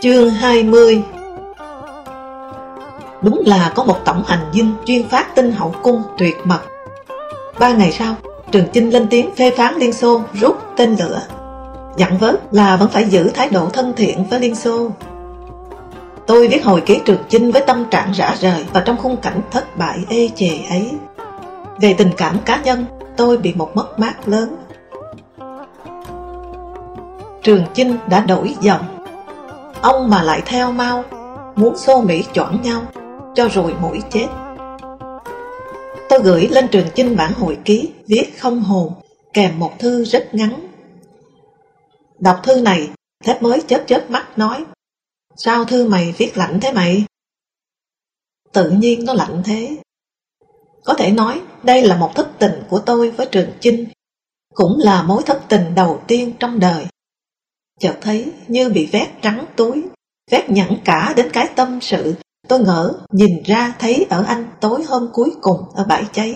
Chương 20 Đúng là có một tổng hành dinh chuyên phát tin hậu cung tuyệt mật. Ba ngày sau, Trường Chinh lên tiếng phê phán Liên Xô rút tên lửa. Dặn vớt là vẫn phải giữ thái độ thân thiện với Liên Xô. Tôi viết hồi ký Trường Chinh với tâm trạng rã rời và trong khung cảnh thất bại ê chề ấy. Về tình cảm cá nhân, tôi bị một mất mát lớn. Trường Chinh đã đổi dòng Ông mà lại theo mau, Muốn xô Mỹ chọn nhau, Cho rồi mũi chết. Tôi gửi lên trường chinh bản hồi ký, Viết không hồn, Kèm một thư rất ngắn. Đọc thư này Thép mới chớp chớp mắt nói, Sao thư mày viết lạnh thế mày? Tự nhiên nó lạnh thế. Có thể nói, đây là một thất tình của tôi với Trường Chinh, Cũng là mối thất tình đầu tiên trong đời chợt thấy như bị vét trắng túi, vét nhẵn cả đến cái tâm sự tôi ngỡ nhìn ra thấy ở anh tối hôm cuối cùng ở bãi cháy.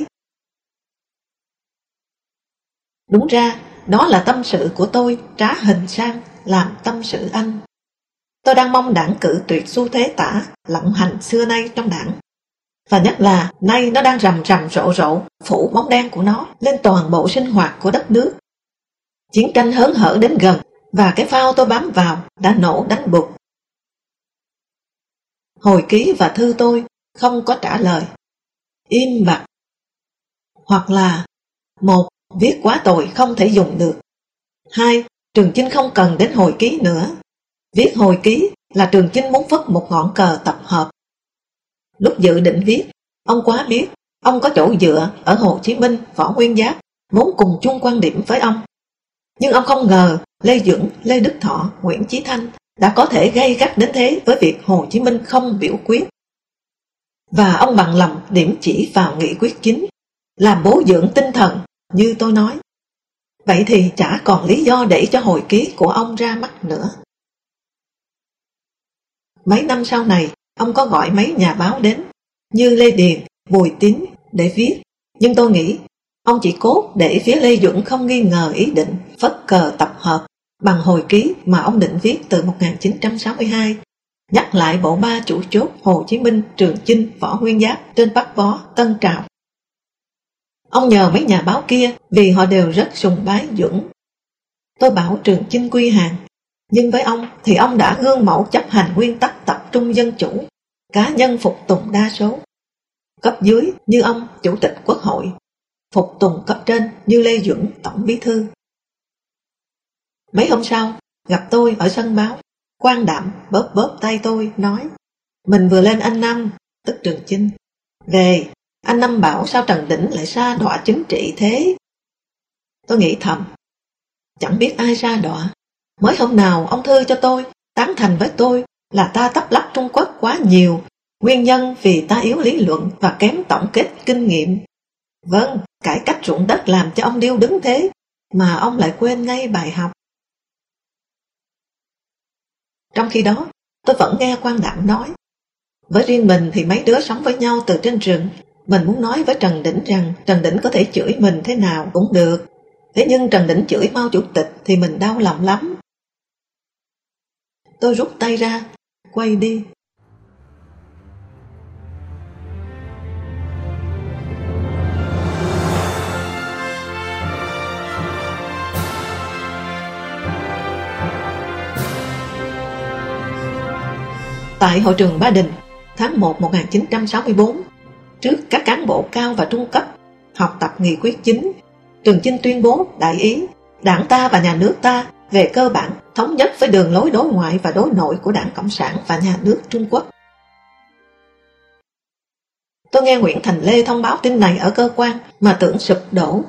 Đúng ra, đó là tâm sự của tôi trá hình sang làm tâm sự anh. Tôi đang mong đảng cử tuyệt xu thế tả, lộng hành xưa nay trong đảng. Và nhất là nay nó đang rầm rầm rộ rộ, phủ bóng đen của nó lên toàn bộ sinh hoạt của đất nước. Chiến tranh hớn hở đến gần, và cái phao tôi bám vào đã nổ đánh bụt. Hồi ký và thư tôi không có trả lời. Im bặt. Hoặc là một Viết quá tội không thể dùng được. Hai Trường Chinh không cần đến hồi ký nữa. Viết hồi ký là Trường Chinh muốn phất một ngọn cờ tập hợp. Lúc dự định viết, ông quá biết ông có chỗ dựa ở Hồ Chí Minh, Võ Nguyên Giáp, muốn cùng chung quan điểm với ông. Nhưng ông không ngờ Lê Dưỡng, Lê Đức Thọ, Nguyễn Chí Thanh đã có thể gây gắt đến thế với việc Hồ Chí Minh không biểu quyết. Và ông bằng lòng điểm chỉ vào nghị quyết chính, làm bố dưỡng tinh thần như tôi nói. Vậy thì chả còn lý do để cho hồi ký của ông ra mắt nữa. Mấy năm sau này, ông có gọi mấy nhà báo đến, như Lê Điền, Bùi Tín, để viết. Nhưng tôi nghĩ, ông chỉ cốt để phía Lê Duẩn không nghi ngờ ý định phất cờ tập hợp bằng hồi ký mà ông định viết từ 1962, nhắc lại bộ ba chủ chốt Hồ Chí Minh, Trường Chinh, Võ Nguyên Giáp trên Bắc Bó, Tân Trào. Ông nhờ mấy nhà báo kia vì họ đều rất sùng bái Dũng. Tôi bảo Trường Chinh quy hàng, nhưng với ông thì ông đã gương mẫu chấp hành nguyên tắc tập trung dân chủ, cá nhân phục tùng đa số. Cấp dưới như ông Chủ tịch Quốc hội, phục tùng cấp trên như Lê Duẩn Tổng Bí Thư Mấy hôm sau, gặp tôi ở sân báo, quan đảm bóp bóp tay tôi, nói Mình vừa lên anh Năm, tức Trường Chinh. Về, anh Năm bảo sao Trần Đỉnh lại xa đọa chính trị thế? Tôi nghĩ thầm, chẳng biết ai xa đọa. Mới hôm nào ông Thư cho tôi, tán thành với tôi là ta tấp lắp Trung Quốc quá nhiều, nguyên nhân vì ta yếu lý luận và kém tổng kết kinh nghiệm. Vâng, cải cách ruộng đất làm cho ông điêu đứng thế, mà ông lại quên ngay bài học. Trong khi đó, tôi vẫn nghe quan đạm nói. Với riêng mình thì mấy đứa sống với nhau từ trên rừng. Mình muốn nói với Trần Đỉnh rằng Trần Đỉnh có thể chửi mình thế nào cũng được. Thế nhưng Trần Đỉnh chửi mau Chủ tịch thì mình đau lòng lắm. Tôi rút tay ra, quay đi. Tại hội trường Ba Đình, tháng 1 1964, trước các cán bộ cao và trung cấp học tập nghị quyết chính, Trường Chinh tuyên bố đại ý đảng ta và nhà nước ta về cơ bản thống nhất với đường lối đối ngoại và đối nội của đảng Cộng sản và nhà nước Trung Quốc. Tôi nghe Nguyễn Thành Lê thông báo tin này ở cơ quan mà tưởng sụp đổ.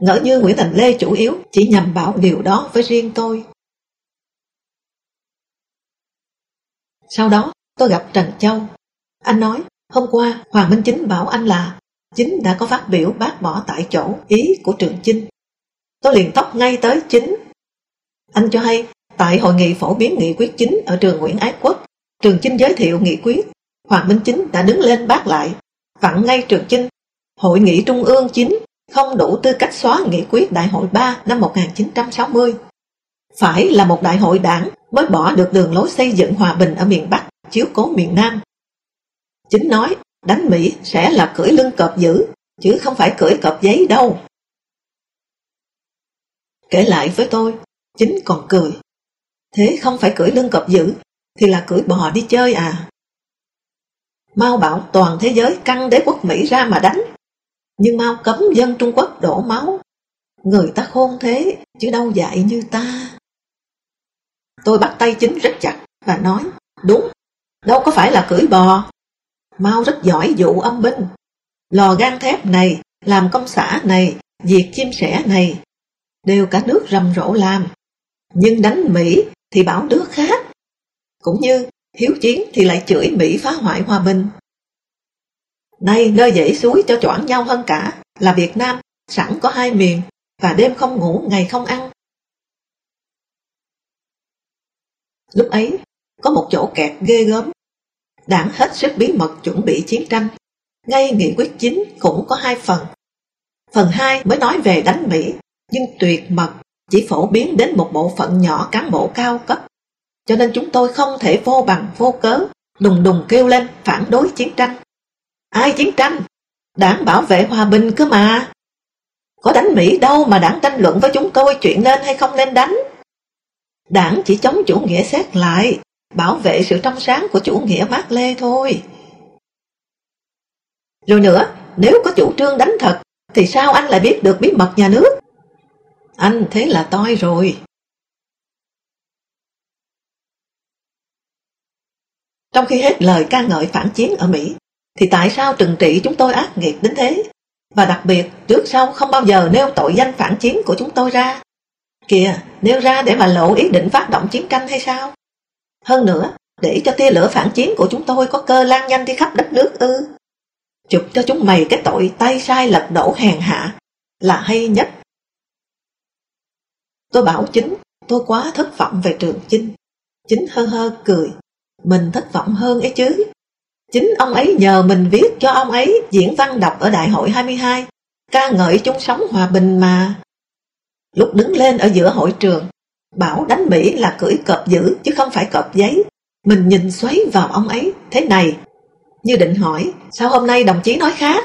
ngỡ như Nguyễn Thành Lê chủ yếu chỉ nhằm bảo điều đó với riêng tôi. Sau đó, tôi gặp Trần Châu. Anh nói, hôm qua Hoàng Minh Chính bảo anh là Chính đã có phát biểu bác bỏ tại chỗ ý của Trường Chinh. Tôi liền tóc ngay tới Chính. Anh cho hay, tại hội nghị phổ biến nghị quyết chính ở trường Nguyễn Ái Quốc, Trường Chinh giới thiệu nghị quyết, Hoàng Minh Chính đã đứng lên bác lại, vặn ngay Trường Chinh. Hội nghị Trung ương chính không đủ tư cách xóa nghị quyết Đại hội 3 năm 1960. Phải là một đại hội đảng mới bỏ được đường lối xây dựng hòa bình ở miền Bắc, chiếu cố miền Nam. Chính nói đánh Mỹ sẽ là cưỡi lưng cọp dữ, chứ không phải cưỡi cọp giấy đâu. Kể lại với tôi, chính còn cười. Thế không phải cưỡi lưng cọp dữ, thì là cưỡi bò đi chơi à. Mao bảo toàn thế giới căng đế quốc Mỹ ra mà đánh, nhưng Mao cấm dân Trung Quốc đổ máu. Người ta khôn thế, chứ đâu dạy như ta. Tôi bắt tay chính rất chặt và nói, đúng, đâu có phải là cưỡi bò. mau rất giỏi vụ âm binh. Lò gan thép này, làm công xã này, diệt chim sẻ này, đều cả nước rầm rộ làm. Nhưng đánh Mỹ thì bảo nước khác. Cũng như hiếu chiến thì lại chửi Mỹ phá hoại hòa bình. Nay nơi dãy suối cho choảng nhau hơn cả là Việt Nam sẵn có hai miền và đêm không ngủ ngày không ăn. Lúc ấy có một chỗ kẹt ghê gớm. Đảng hết sức bí mật chuẩn bị chiến tranh. Ngay nghị quyết chính cũng có hai phần. Phần hai mới nói về đánh Mỹ, nhưng tuyệt mật chỉ phổ biến đến một bộ phận nhỏ cán bộ cao cấp. Cho nên chúng tôi không thể vô bằng vô cớ, đùng đùng kêu lên phản đối chiến tranh. Ai chiến tranh? Đảng bảo vệ hòa bình cơ mà. Có đánh Mỹ đâu mà đảng tranh luận với chúng tôi chuyện nên hay không nên đánh. Đảng chỉ chống chủ nghĩa xét lại, bảo vệ sự trong sáng của chủ nghĩa Mác Lê thôi. Rồi nữa, nếu có chủ trương đánh thật, thì sao anh lại biết được bí mật nhà nước? Anh thế là toi rồi. Trong khi hết lời ca ngợi phản chiến ở Mỹ, thì tại sao trừng trị chúng tôi ác nghiệt đến thế? Và đặc biệt, trước sau không bao giờ nêu tội danh phản chiến của chúng tôi ra. Kìa, nêu ra để mà lộ ý định phát động chiến tranh hay sao? Hơn nữa, để cho tia lửa phản chiến của chúng tôi có cơ lan nhanh đi khắp đất nước ư. Chụp cho chúng mày cái tội tay sai lật đổ hèn hạ là hay nhất. Tôi bảo chính, tôi quá thất vọng về trường chinh. Chính hơ hơ cười, mình thất vọng hơn ấy chứ. Chính ông ấy nhờ mình viết cho ông ấy diễn văn đọc ở Đại hội 22, ca ngợi chung sống hòa bình mà. Lúc đứng lên ở giữa hội trường, bảo đánh Mỹ là cưỡi cọp dữ chứ không phải cọp giấy. Mình nhìn xoáy vào ông ấy thế này, như định hỏi, sao hôm nay đồng chí nói khác?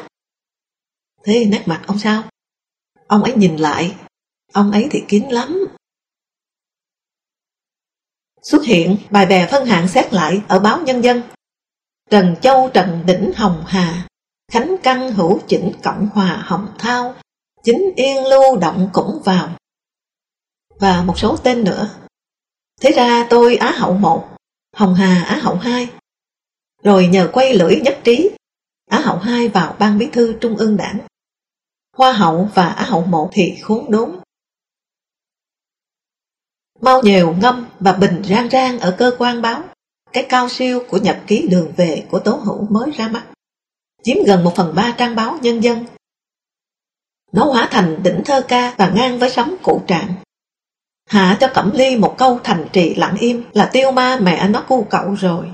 Thế nét mặt ông sao? Ông ấy nhìn lại, ông ấy thì kín lắm. Xuất hiện bài bè phân hạng xét lại ở báo Nhân dân Trần Châu Trần Đỉnh Hồng Hà, Khánh Căn Hữu Chỉnh Cộng Hòa Hồng Thao, Chính Yên Lưu Động cũng vào. Và một số tên nữa. Thế ra tôi Á Hậu 1, Hồng Hà Á Hậu 2. Rồi nhờ quay lưỡi nhất trí, Á Hậu 2 vào ban bí thư Trung ương đảng. Hoa Hậu và Á Hậu 1 thì khốn đốn. Mau nhều ngâm và bình rang rang ở cơ quan báo cái cao siêu của nhật ký đường về của Tố Hữu mới ra mắt, chiếm gần một phần ba trang báo nhân dân. Nó hóa thành đỉnh thơ ca và ngang với sóng cụ trạng. Hạ cho Cẩm Ly một câu thành trì lặng im là tiêu ma mẹ nó cu cậu rồi.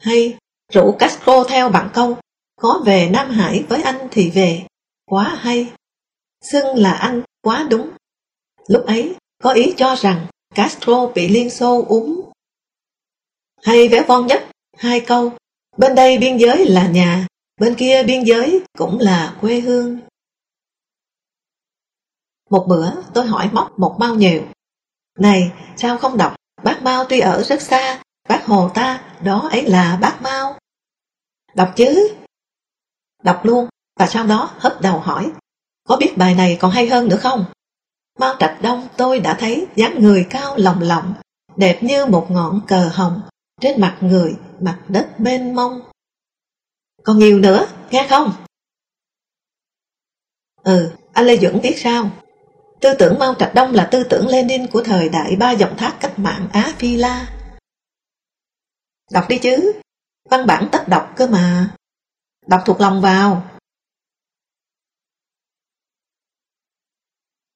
Hay rủ Castro theo bạn câu có về Nam Hải với anh thì về, quá hay. Xưng là anh quá đúng. Lúc ấy có ý cho rằng Castro bị Liên Xô uống hay vẽ von nhất, hai câu. Bên đây biên giới là nhà, bên kia biên giới cũng là quê hương. Một bữa tôi hỏi móc một bao nhiều. Này, sao không đọc? Bác Mao tuy ở rất xa, bác Hồ ta, đó ấy là bác Mao. Đọc chứ? Đọc luôn, và sau đó hấp đầu hỏi. Có biết bài này còn hay hơn nữa không? Mao Trạch Đông tôi đã thấy dáng người cao lồng lộng, đẹp như một ngọn cờ hồng, trên mặt người, mặt đất mênh mông. Còn nhiều nữa, nghe không? Ừ, Anh Lê Duẩn biết sao? Tư tưởng Mao Trạch Đông là tư tưởng Lenin của thời đại ba dòng thác cách mạng Á Phi La. Đọc đi chứ, văn bản tất đọc cơ mà. Đọc thuộc lòng vào.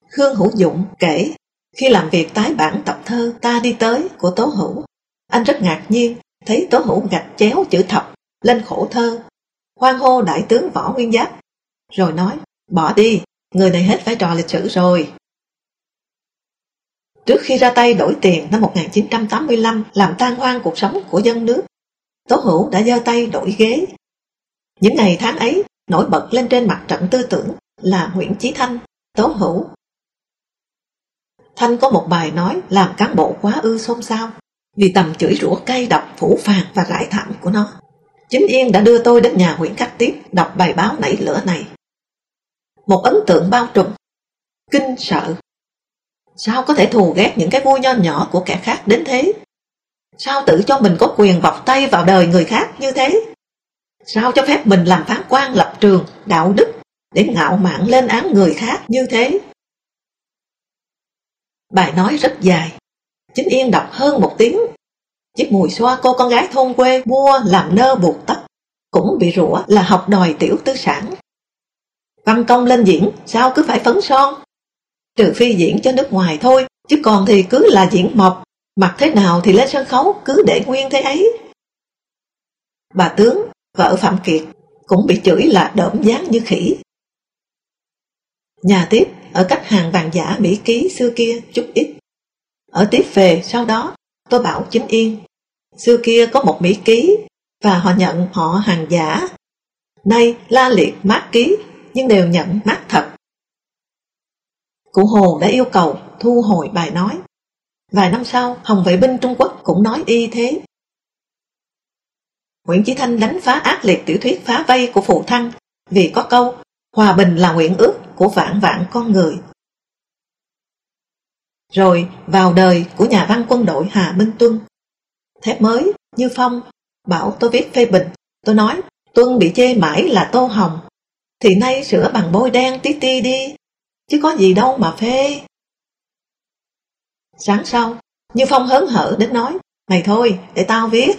Khương Hữu Dụng kể, khi làm việc tái bản tập thơ Ta đi tới của Tố Hữu, anh rất ngạc nhiên thấy Tố Hữu gạch chéo chữ thập lên khổ thơ, hoan hô đại tướng Võ Nguyên Giáp, rồi nói, bỏ đi, người này hết vai trò lịch sử rồi. Trước khi ra tay đổi tiền năm 1985 làm tan hoang cuộc sống của dân nước, Tố Hữu đã giơ tay đổi ghế. Những ngày tháng ấy, nổi bật lên trên mặt trận tư tưởng là Nguyễn Chí Thanh, Tố Hữu. Thanh có một bài nói làm cán bộ quá ư xôn xao vì tầm chửi rủa cay độc, phủ phàng và rải thảm của nó. Chính Yên đã đưa tôi đến nhà Nguyễn khắc Tiếp đọc bài báo nảy lửa này. Một ấn tượng bao trùm, kinh sợ. Sao có thể thù ghét những cái vui nho nhỏ của kẻ khác đến thế? Sao tự cho mình có quyền vọc tay vào đời người khác như thế? Sao cho phép mình làm phán quan lập trường, đạo đức để ngạo mạn lên án người khác như thế? Bài nói rất dài, Chính Yên đọc hơn một tiếng. Chiếc mùi xoa cô con gái thôn quê mua làm nơ buộc tóc, cũng bị rủa là học đòi tiểu tư sản. Văn công lên diễn, sao cứ phải phấn son? Trừ phi diễn cho nước ngoài thôi, chứ còn thì cứ là diễn mộc, mặc thế nào thì lên sân khấu cứ để nguyên thế ấy. Bà tướng, vợ Phạm Kiệt, cũng bị chửi là đỡm dáng như khỉ. Nhà tiếp, ở cách hàng vàng giả Mỹ ký xưa kia chút ít. Ở tiếp về sau đó, tôi bảo chính yên. Xưa kia có một Mỹ ký và họ nhận họ hàng giả. Nay la liệt mát ký nhưng đều nhận mắt thật. Cụ Hồ đã yêu cầu thu hồi bài nói. Vài năm sau, Hồng vệ binh Trung Quốc cũng nói y thế. Nguyễn Chí Thanh đánh phá ác liệt tiểu thuyết phá vây của Phụ Thăng vì có câu Hòa bình là nguyện ước của vạn vạn con người. Rồi vào đời của nhà văn quân đội Hà Minh Tuân. Thép mới, Như Phong, bảo tôi viết phê bình. Tôi nói, Tuân bị chê mãi là tô hồng. Thì nay sửa bằng bôi đen tí ti đi, chứ có gì đâu mà phê. Sáng sau, Như Phong hớn hở đến nói, mày thôi, để tao viết.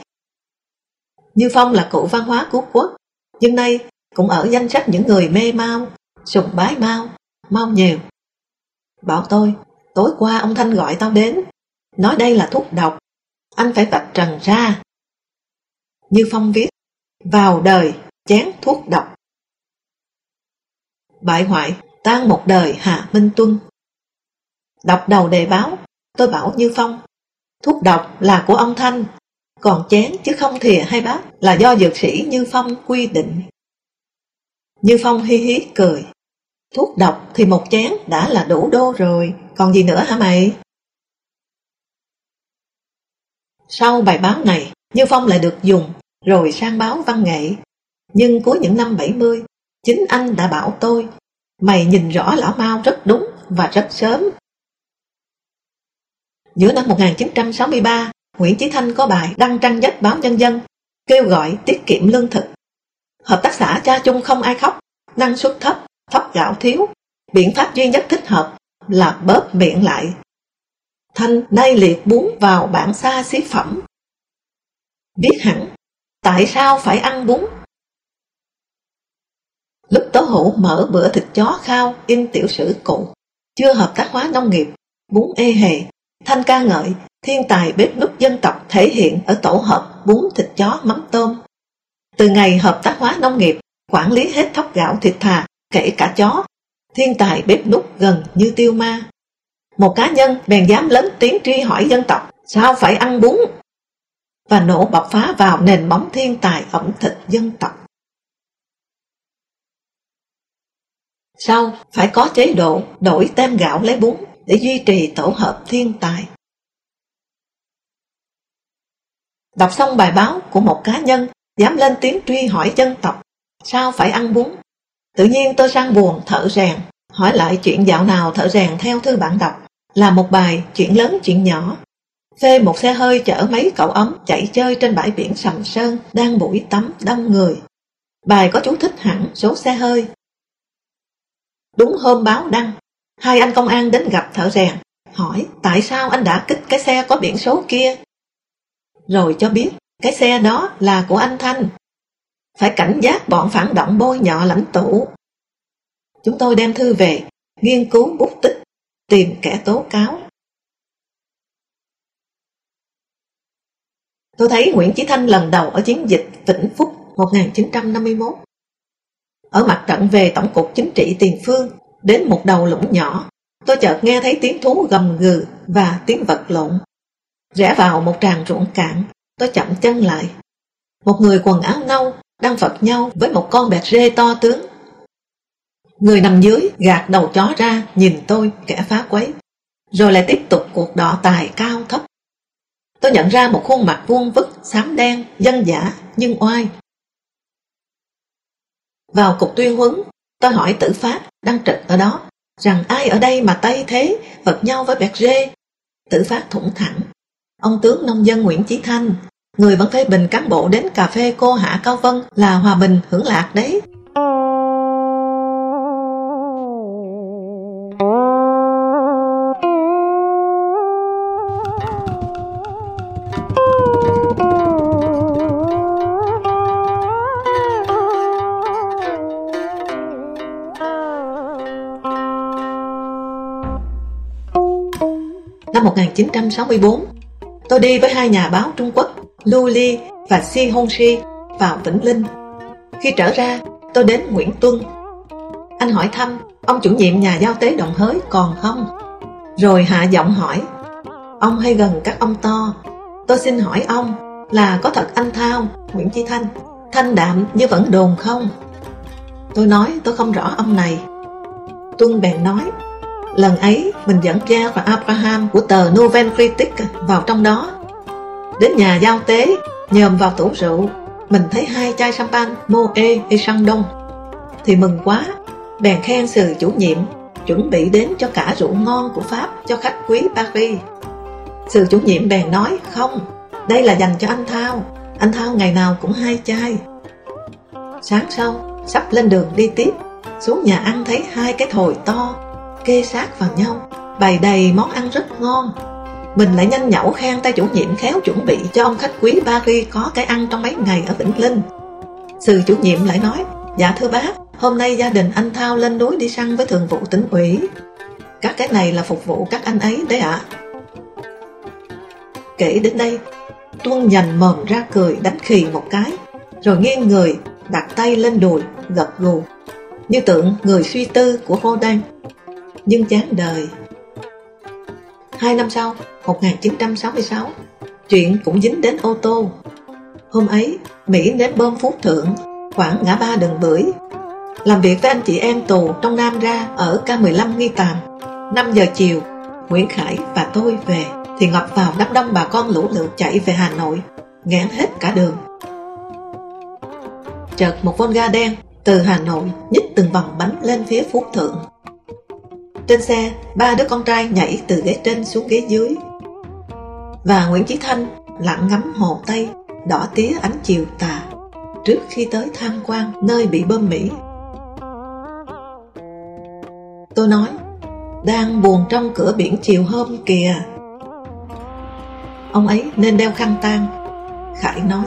Như Phong là cụ văn hóa cứu quốc, nhưng nay cũng ở danh sách những người mê mau, sùng bái mau, mau nhiều. Bảo tôi, Tối qua ông Thanh gọi tao đến, nói đây là thuốc độc, anh phải vạch trần ra. Như Phong viết, vào đời chén thuốc độc. Bại hoại, tan một đời hà Minh Tuân. Đọc đầu đề báo, tôi bảo Như Phong, thuốc độc là của ông Thanh, còn chén chứ không thìa hay bát là do dược sĩ Như Phong quy định. Như Phong hi hí cười, thuốc độc thì một chén đã là đủ đô rồi, còn gì nữa hả mày? Sau bài báo này, Như Phong lại được dùng, rồi sang báo văn nghệ. Nhưng cuối những năm 70, chính anh đã bảo tôi, mày nhìn rõ lão Mao rất đúng và rất sớm. Giữa năm 1963, Nguyễn Chí Thanh có bài đăng trang nhất báo Nhân dân, kêu gọi tiết kiệm lương thực. Hợp tác xã cha chung không ai khóc, năng suất thấp, thóc gạo thiếu. Biện pháp duy nhất thích hợp là bóp miệng lại. Thanh nay liệt bún vào bản xa xí phẩm. Biết hẳn, tại sao phải ăn bún? Lúc tố hữu mở bữa thịt chó khao in tiểu sử cụ, chưa hợp tác hóa nông nghiệp, bún ê hề, Thanh ca ngợi, thiên tài bếp nút dân tộc thể hiện ở tổ hợp bún thịt chó mắm tôm. Từ ngày hợp tác hóa nông nghiệp, quản lý hết thóc gạo thịt thà, kể cả chó, thiên tài bếp nút gần như tiêu ma. Một cá nhân bèn dám lớn tiếng truy hỏi dân tộc, sao phải ăn bún? Và nổ bọc phá vào nền bóng thiên tài ẩm thực dân tộc. Sau, phải có chế độ đổi tem gạo lấy bún để duy trì tổ hợp thiên tài. Đọc xong bài báo của một cá nhân dám lên tiếng truy hỏi dân tộc, sao phải ăn bún? Tự nhiên tôi sang buồn thở rèn, hỏi lại chuyện dạo nào thở rèn theo thư bạn đọc, là một bài chuyện lớn chuyện nhỏ. Phê một xe hơi chở mấy cậu ấm chạy chơi trên bãi biển Sầm Sơn đang buổi tắm đông người. Bài có chú thích hẳn số xe hơi. Đúng hôm báo đăng, hai anh công an đến gặp thợ rèn, hỏi tại sao anh đã kích cái xe có biển số kia. Rồi cho biết cái xe đó là của anh Thanh. Phải cảnh giác bọn phản động bôi nhọ lãnh tụ. Chúng tôi đem thư về, nghiên cứu bút tích, tìm kẻ tố cáo. Tôi thấy Nguyễn Chí Thanh lần đầu ở chiến dịch Vĩnh Phúc 1951. Ở mặt trận về Tổng cục Chính trị Tiền Phương, đến một đầu lũng nhỏ, tôi chợt nghe thấy tiếng thú gầm gừ và tiếng vật lộn. Rẽ vào một tràng ruộng cạn, tôi chậm chân lại. Một người quần áo nâu đang vật nhau với một con bẹt rê to tướng. Người nằm dưới gạt đầu chó ra nhìn tôi kẻ phá quấy, rồi lại tiếp tục cuộc đọ tài cao thấp. Tôi nhận ra một khuôn mặt vuông vức, xám đen, dân giả, nhưng oai. Vào cục tuyên huấn, tôi hỏi tử pháp đang trực ở đó, rằng ai ở đây mà tay thế, vật nhau với bẹt rê. Tử pháp thủng thẳng. Ông tướng nông dân Nguyễn Chí Thanh, người vẫn phê bình cán bộ đến cà phê cô Hạ Cao Vân là hòa bình hưởng lạc đấy. Ờ. Năm 1964, tôi đi với hai nhà báo Trung Quốc, Lưu Li và Si Hong Si vào Vĩnh Linh. Khi trở ra, tôi đến Nguyễn Tuân. Anh hỏi thăm, ông chủ nhiệm nhà giao tế Đồng Hới còn không? Rồi hạ giọng hỏi, ông hay gần các ông to. Tôi xin hỏi ông, là có thật anh Thao, Nguyễn Chi Thanh, thanh đạm như vẫn đồn không? Tôi nói tôi không rõ ông này. Tuân bèn nói, Lần ấy, mình dẫn cha và Abraham của tờ Nouvelle Critique vào trong đó. Đến nhà giao tế, nhòm vào tủ rượu, mình thấy hai chai champagne Moe hay Sang Thì mừng quá, bèn khen sự chủ nhiệm, chuẩn bị đến cho cả rượu ngon của Pháp cho khách quý Paris. Sự chủ nhiệm bèn nói, không, đây là dành cho anh Thao, anh Thao ngày nào cũng hai chai. Sáng sau, sắp lên đường đi tiếp, xuống nhà ăn thấy hai cái thồi to kê sát vào nhau, bày đầy món ăn rất ngon. Mình lại nhanh nhẩu khen tay chủ nhiệm khéo chuẩn bị cho ông khách quý Paris có cái ăn trong mấy ngày ở Vĩnh Linh. Sự chủ nhiệm lại nói, dạ thưa bác, hôm nay gia đình anh Thao lên núi đi săn với thường vụ tỉnh ủy. Các cái này là phục vụ các anh ấy đấy ạ. Kể đến đây, Tuân nhành mồm ra cười đánh khì một cái, rồi nghiêng người, đặt tay lên đùi, gật gù, như tượng người suy tư của Rodin nhưng chán đời. Hai năm sau, 1966, chuyện cũng dính đến ô tô. Hôm ấy, Mỹ đến bơm Phú Thượng, khoảng ngã ba đường bưởi. Làm việc với anh chị em tù trong Nam ra ở K15 Nghi Tàm. 5 giờ chiều, Nguyễn Khải và tôi về, thì ngập vào đám đông bà con lũ lượt chạy về Hà Nội, ngán hết cả đường. Chợt một con ga đen từ Hà Nội nhích từng vòng bánh lên phía Phú Thượng. Trên xe, ba đứa con trai nhảy từ ghế trên xuống ghế dưới. Và Nguyễn Chí Thanh lặng ngắm hồ Tây, đỏ tía ánh chiều tà, trước khi tới tham quan nơi bị bơm Mỹ. Tôi nói, đang buồn trong cửa biển chiều hôm kìa. Ông ấy nên đeo khăn tang. Khải nói,